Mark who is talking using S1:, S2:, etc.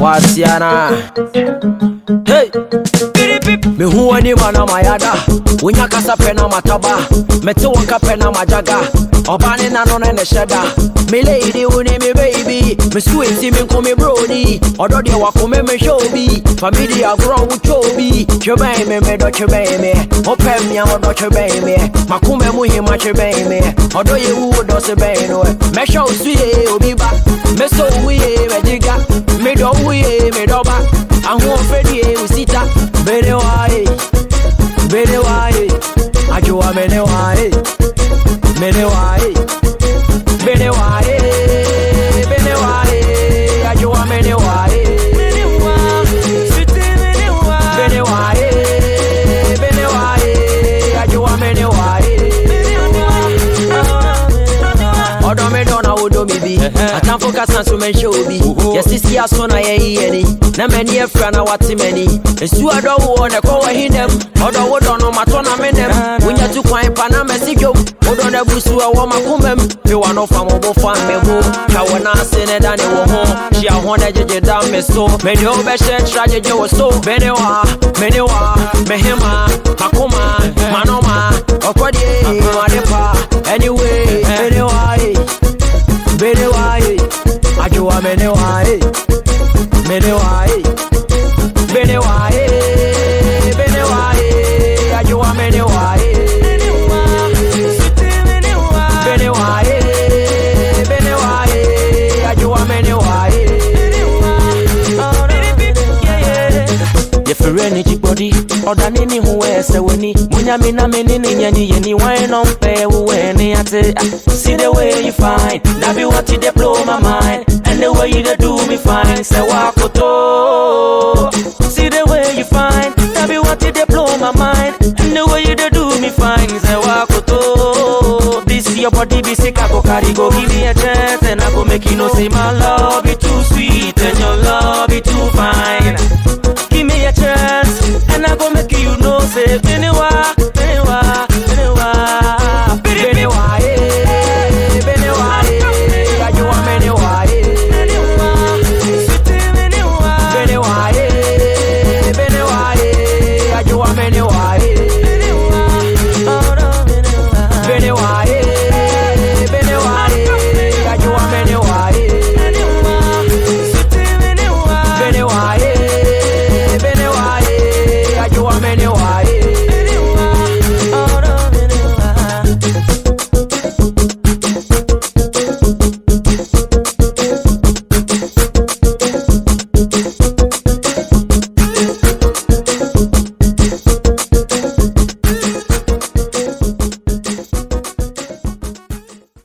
S1: wasiana hey! mehu w'ani ma na mayada wonya kasa pɛ na mataba mete wo nka pɛ na magyaga ɔba ne na no ne ne hyɛ da me lady wo ne me baby me sukuu me nko me broni ɔdɔ deɛ wakome me hwɛ obi famidi agorɔ wotwa obi twebɛn me me dɔ twebɛn me ɔpɛ mmea ɔdɔ twebɛn me makoma mu hema twebɛn me ɔdɔ yɛ wuwo dɔ se bɛn no mɛhwɛ eh, wo so yɛ obi ba atamfo kasa nso mɛnhyɛ obi yɛsisi aso na yɛyi yɛni na m'ani afira na wate m'ani nsu adɔ woɔ na ɛkɔ wɔ hinam ɔdɔ wo dɔ no matɔ na menam wonya tu kwan pa na mɛsi dwom wodɔ no abu so ɛwɔ makoma m wa no fa mɔbo fa mmɛmu twa wo no ase ne da ne wo ho hyia ho na gyegye da me so mede wo bɛhyɛ nkyera gyegye wo so mene wɔ ha ah, mene wɔ ha ah, mehema ah, makoma manoma oh,
S2: mene wae mene wae mene wae mene wae ajua mene wae
S3: ɛfirɛni kyikpɔdi ɔdane ni ho ɛsɛ w'ani munyame na mene ne nyanye yɛni wae nɔmpɛ wowɛ ne ate ah, si de wei fine dabi wɔte deploma mae you dey do me fine say wa ko to see the way you fine that be what dey blow my mind and the way you dey do me fine say wa ko to this your body be sick i go carry go give me a chance and i go make you know say my love be too sweet and your love be too fine.